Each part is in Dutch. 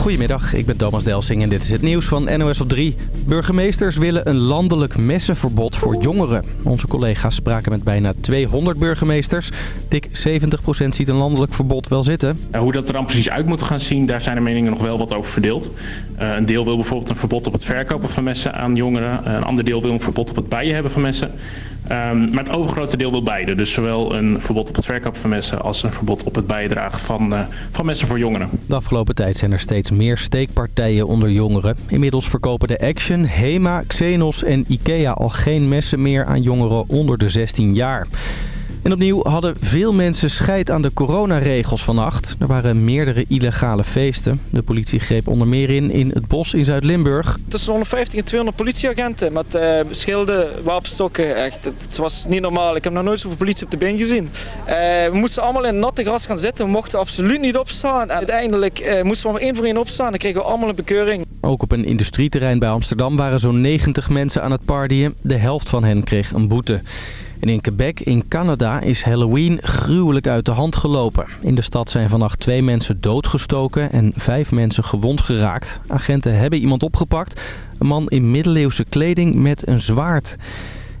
Goedemiddag, ik ben Thomas Delsing en dit is het nieuws van NOS op 3. Burgemeesters willen een landelijk messenverbod voor jongeren. Onze collega's spraken met bijna 200 burgemeesters. Dik 70% ziet een landelijk verbod wel zitten. Hoe dat er dan precies uit moet gaan zien, daar zijn de meningen nog wel wat over verdeeld. Uh, een deel wil bijvoorbeeld een verbod op het verkopen van messen aan jongeren. Een ander deel wil een verbod op het bijen hebben van messen. Um, maar het overgrote deel wil beide. Dus zowel een verbod op het verkopen van messen als een verbod op het bijdragen van, uh, van messen voor jongeren. De afgelopen tijd zijn er steeds meer steekpartijen onder jongeren. Inmiddels verkopen de Action, Hema, Xenos en Ikea al geen messen meer aan jongeren onder de 16 jaar. En opnieuw hadden veel mensen scheid aan de coronaregels vannacht. Er waren meerdere illegale feesten. De politie greep onder meer in in het bos in Zuid-Limburg. Tussen 150 en 200 politieagenten met uh, schilden, wapenstokken. Echt, het, was niet normaal. Ik heb nog nooit zoveel politie op de been gezien. Uh, we moesten allemaal in natte gras gaan zitten. We mochten absoluut niet opstaan. En uiteindelijk uh, moesten we maar één voor één opstaan. Dan kregen we allemaal een bekeuring. Ook op een industrieterrein bij Amsterdam waren zo'n 90 mensen aan het partyen. De helft van hen kreeg een boete. In Quebec in Canada is Halloween gruwelijk uit de hand gelopen. In de stad zijn vannacht twee mensen doodgestoken en vijf mensen gewond geraakt. Agenten hebben iemand opgepakt. Een man in middeleeuwse kleding met een zwaard.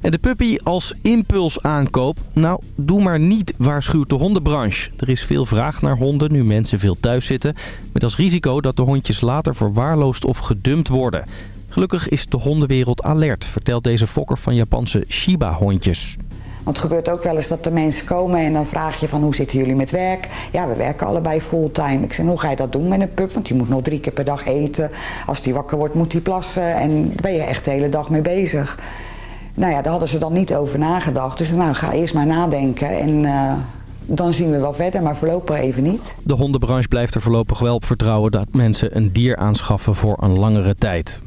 En de puppy als impulsaankoop? Nou, doe maar niet, waarschuwt de hondenbranche. Er is veel vraag naar honden nu mensen veel thuis zitten. Met als risico dat de hondjes later verwaarloosd of gedumpt worden. Gelukkig is de hondenwereld alert, vertelt deze fokker van Japanse Shiba-hondjes. Want het gebeurt ook wel eens dat de mensen komen en dan vraag je van hoe zitten jullie met werk? Ja, we werken allebei fulltime. Ik zeg, hoe ga je dat doen met een pup? Want die moet nog drie keer per dag eten. Als die wakker wordt moet die plassen en daar ben je echt de hele dag mee bezig. Nou ja, daar hadden ze dan niet over nagedacht. Dus nou, ga eerst maar nadenken en... Uh, dan zien we wel verder, maar voorlopig even niet. De hondenbranche blijft er voorlopig wel op vertrouwen dat mensen een dier aanschaffen voor een langere tijd.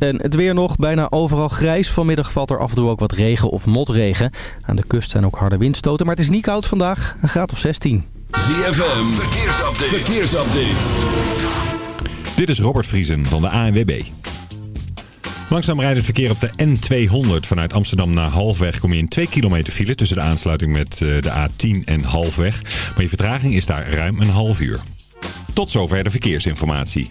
En het weer nog, bijna overal grijs. Vanmiddag valt er af en toe ook wat regen of motregen. Aan de kust zijn ook harde windstoten, maar het is niet koud vandaag. Een graad of 16. ZFM, verkeersupdate. verkeersupdate. Dit is Robert Vriesen van de ANWB. Langzaam rijdt het verkeer op de N200 vanuit Amsterdam naar Halfweg. Kom je in 2 kilometer file tussen de aansluiting met eh, de A10 en Halfweg. Maar je vertraging is daar ruim een half uur. Tot zover de verkeersinformatie.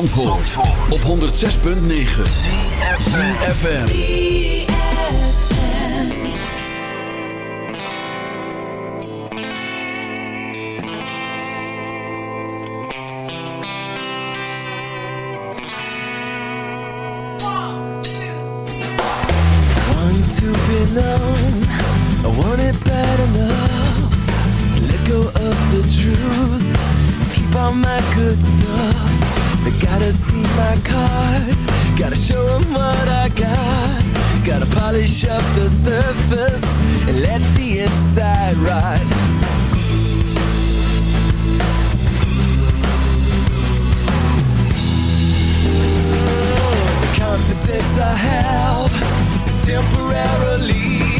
Op 106.9 zes punt to want Let go of the truth. Keep my good stuff. Gotta see my cards. Gotta show them what I got. Gotta polish up the surface And let the inside rot The confidence I have Is temporarily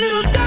little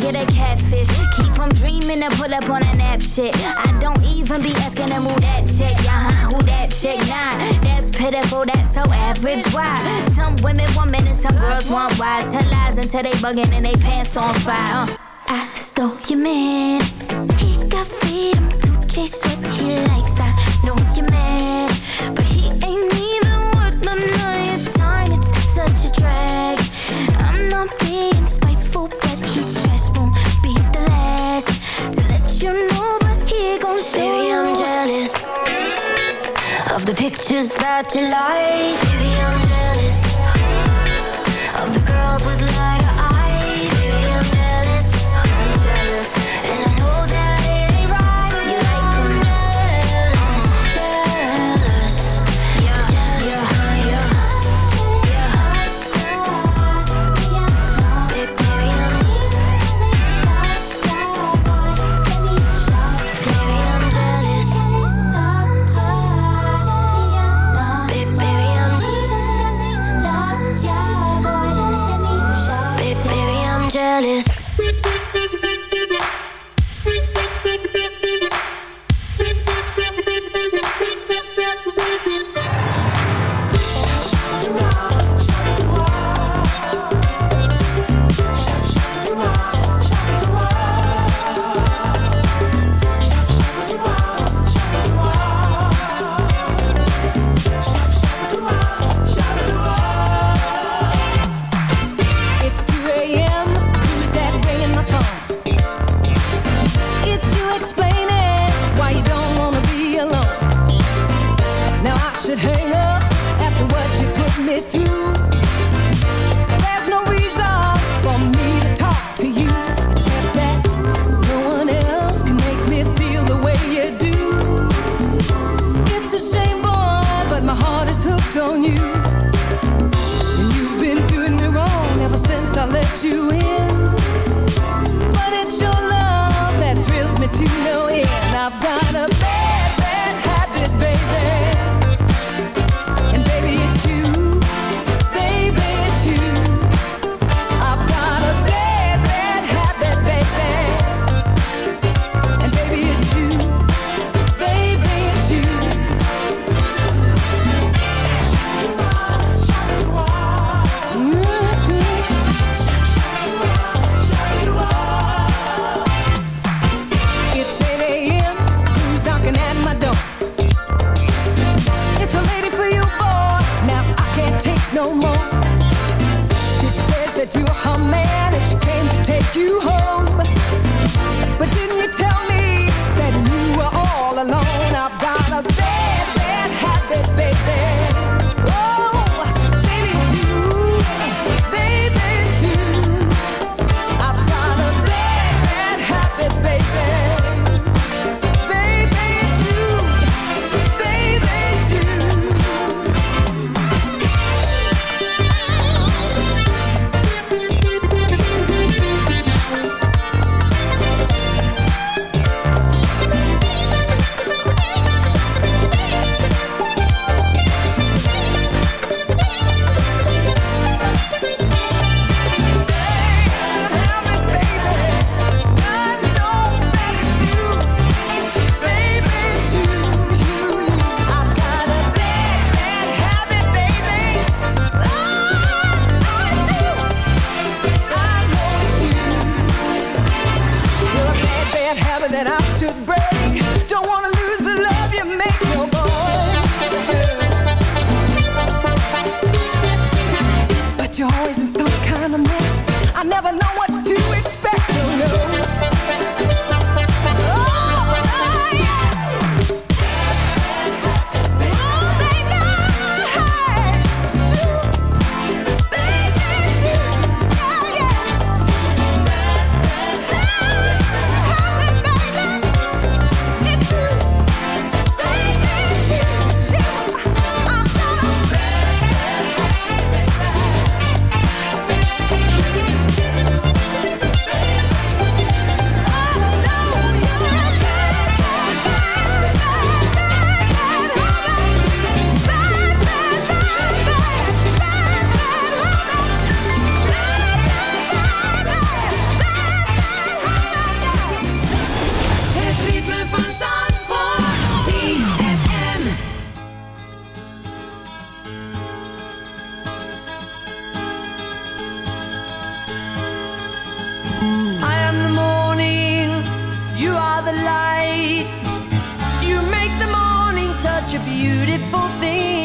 get a catfish. Keep them dreaming to pull up on a nap shit. I don't even be asking them who that chick, uh-huh, who that chick, nah. That's pitiful, that's so average. Why? Some women want men and some girls want wise. Tell lies until they bugging and they pants on fire. Uh. I stole your man. He got freedom to chase what he likes. I know your man. just that you like. I'm beautiful thing.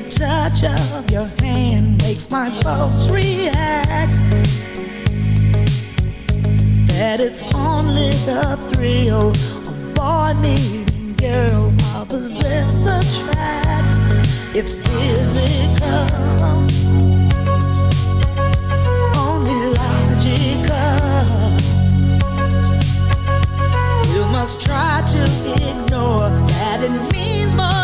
the touch of your hand makes my pulse react. That it's only the thrill of boy meeting girl opposites attract. It's physical. must try to ignore that it means more.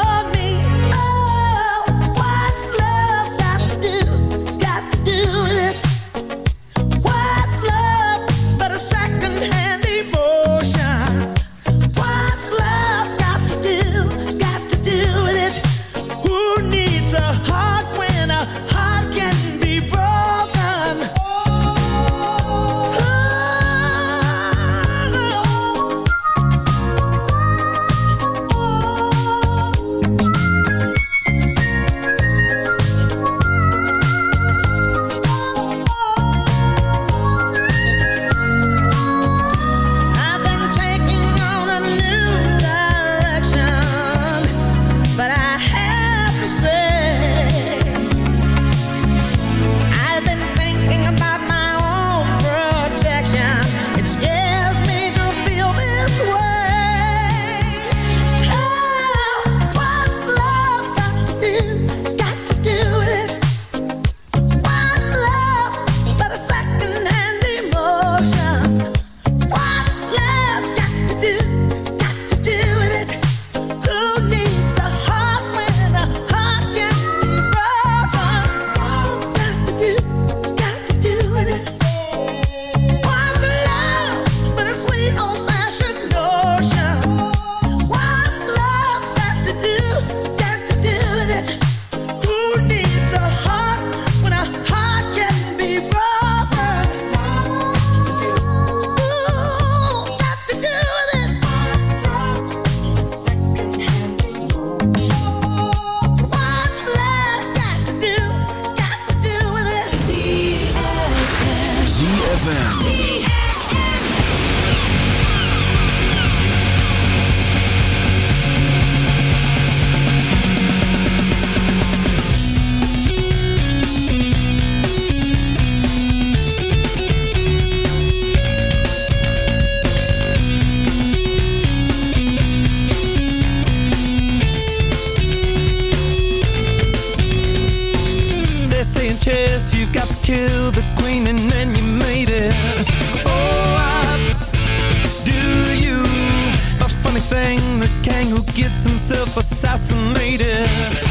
gets himself assassinated.